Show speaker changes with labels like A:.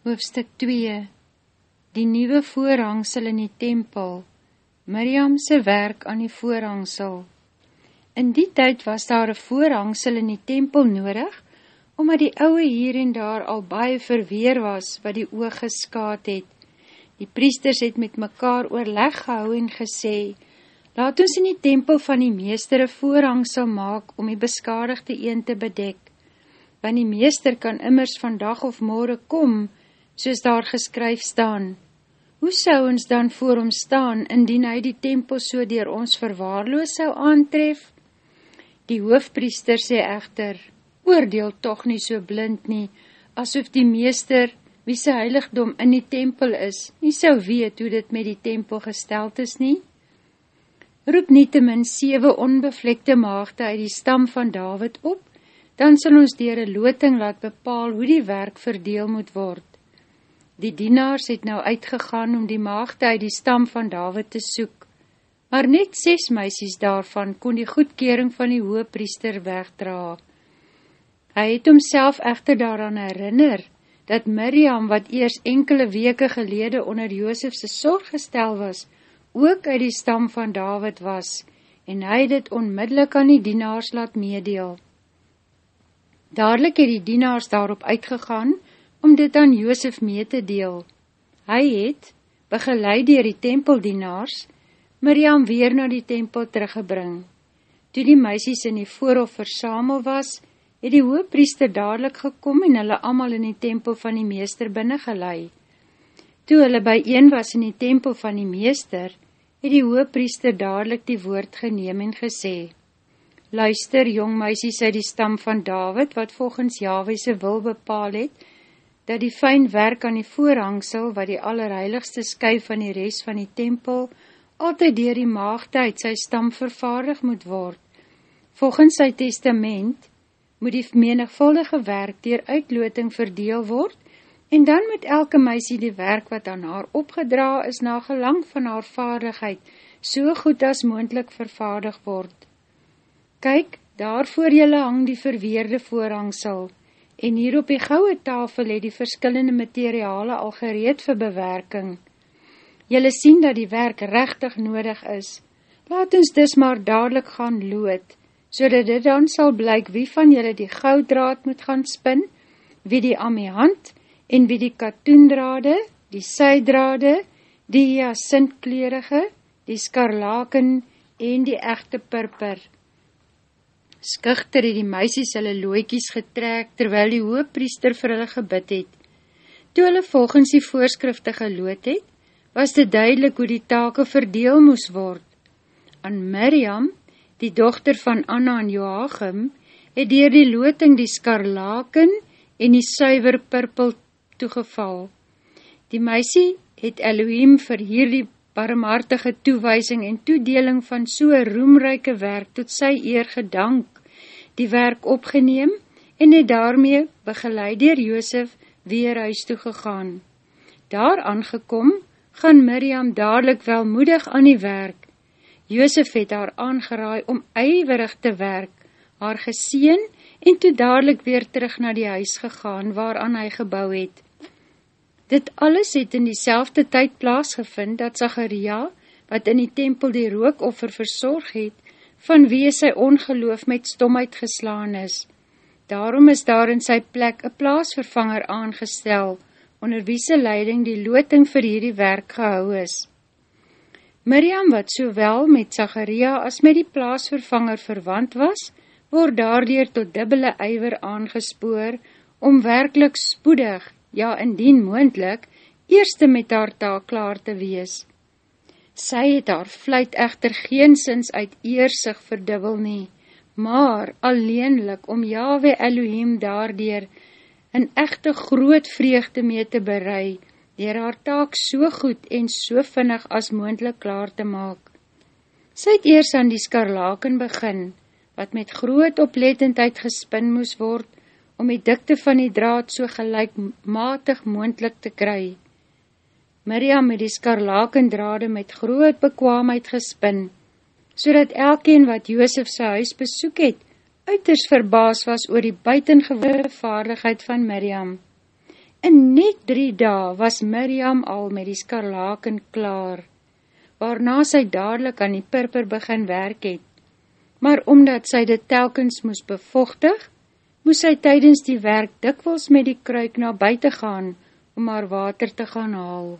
A: Hoofstuk 2 Die nieuwe voorhangsel in die tempel Miriamse werk aan die voorhangsel In die tyd was daar een voorhangsel in die tempel nodig, omdat die ouwe hier en daar al baie verweer was, wat die oog geskaad het. Die priesters het met mekaar oorleg gehou en gesê, Laat ons in die tempel van die meester een voorhangsel maak, om die beskadigde een te bedek. Want die meester kan immers vandag of morgen kom, soos daar geskryf staan. Hoe sou ons dan voor hom staan, indien hy die tempel so dier ons verwaarloos sou aantref? Die hoofpriester sê echter, oordeel toch nie so blind nie, asof die meester, wie sy heiligdom in die tempel is, nie sou weet hoe dit met die tempel gesteld is nie? Roep nie te min 7 onbevlekte maagde uit die stam van David op, dan sal ons dier een loting laat bepaal hoe die werk verdeel moet word. Die dienaars het nou uitgegaan om die maagde uit die stam van David te soek, maar net ses meisies daarvan kon die goedkering van die hoopriester wegdra. Hy het homself echter daaraan herinner, dat Miriam, wat eers enkele weke gelede onder Joosefse sorg gestel was, ook uit die stam van David was, en hy dit onmiddellik aan die dienaars laat meedeel. Dadelijk het die dienaars daarop uitgegaan, om dit aan Joosef mee te deel. Hy het, begeleid dier die tempeldienaars, Miriam weer na die tempel teruggebring. Toe die meisies in die voorhof versamel was, het die hoopriester dadelijk gekom en hulle amal in die tempel van die meester binnengelei. Toe hulle by een was in die tempel van die meester, het die hoopriester dadelijk die woord geneem en gesê, Luister, jong meisies uit die stam van David, wat volgens Jahwese wil bepaal het, dat die fijn werk aan die voorhangsel, wat die allerheiligste skuif van die rest van die tempel, altyd dier die maagde uit sy stam vervaardig moet word. Volgens sy testament moet die menigvuldige werk dier uitloting verdeel word, en dan moet elke meisie die werk wat aan haar opgedra is na gelang van haar vaardigheid, so goed as moendlik vervaardig word. Kyk, daarvoor jylle hang die verweerde voorhangsel, en hier op die gouwe tafel het die verskillende materiale al gereed vir bewerking. Julle sien dat die werk rechtig nodig is. Laat ons dus maar dadelijk gaan lood, so dat dit dan sal blyk wie van julle die gouddraad moet gaan spin, wie die amihand en wie die katoendrade, die sydrade, die hyacintkleerige, die skarlaken en die echte purper. Skichter het die meisies hulle looikies getrek, terwyl die hoopriester vir hulle gebid het. Toe hulle volgens die voorskrifte geloot het, was dit duidelik hoe die take verdeel moes word. Aan Miriam, die dochter van Anna en Joachim, het dier die looting die skarlaken en die suiver purpel toegeval. Die meisie het Elohim vir hierdie barmhartige toewijsing en toedeling van so'n roemryke werk tot sy eer gedank, die werk opgeneem en het daarmee begeleid dier Joosef weer huis toe gegaan. Daar aangekom, gaan Miriam dadelijk welmoedig aan die werk. Joosef het haar aangeraai om eiwerig te werk, haar geseen en toe dadelijk weer terug na die huis gegaan waaraan hy gebouw het. Dit alles het in die tyd plaasgevind dat Zacharia, wat in die tempel die rookoffer verzorg het, van wie sy ongeloof met stomheid geslaan is. Daarom is daar in sy plek een plaasvervanger aangestel, onder wie sy leiding die loting vir hierdie werk gehou is. Miriam, wat sowel met Zacharia as met die plaasvervanger verwant was, word daardoor tot dubbele eiwer aangespoor, om werkelijk spoedig ja indien moendlik, eerste met haar taak klaar te wees. Sy het haar vluit echter geensins uit eersig verdubbel nie, maar alleenlik om Yahweh Elohim daardier een echte groot vreugde mee te berei, dier haar taak so goed en so vinnig as moendlik klaar te maak. Sy het eers aan die skarlaken begin, wat met groot oplettendheid gespin moes word, om die dikte van die draad so gelijkmatig moendlik te kry. Miriam het die skarlakendrade met groot bekwaamheid gespin, so dat elkeen wat Joosef sy huis besoek het, uiters verbaas was oor die buitengewone vaardigheid van Miriam. In net drie dae was Miriam al met die skarlaken klaar, waarna sy dadelijk aan die purper begin werk het. Maar omdat sy dit telkens moes bevochtig, moes sy tydens die werk dikwels met die kruik na buiten gaan, om haar water te gaan haal.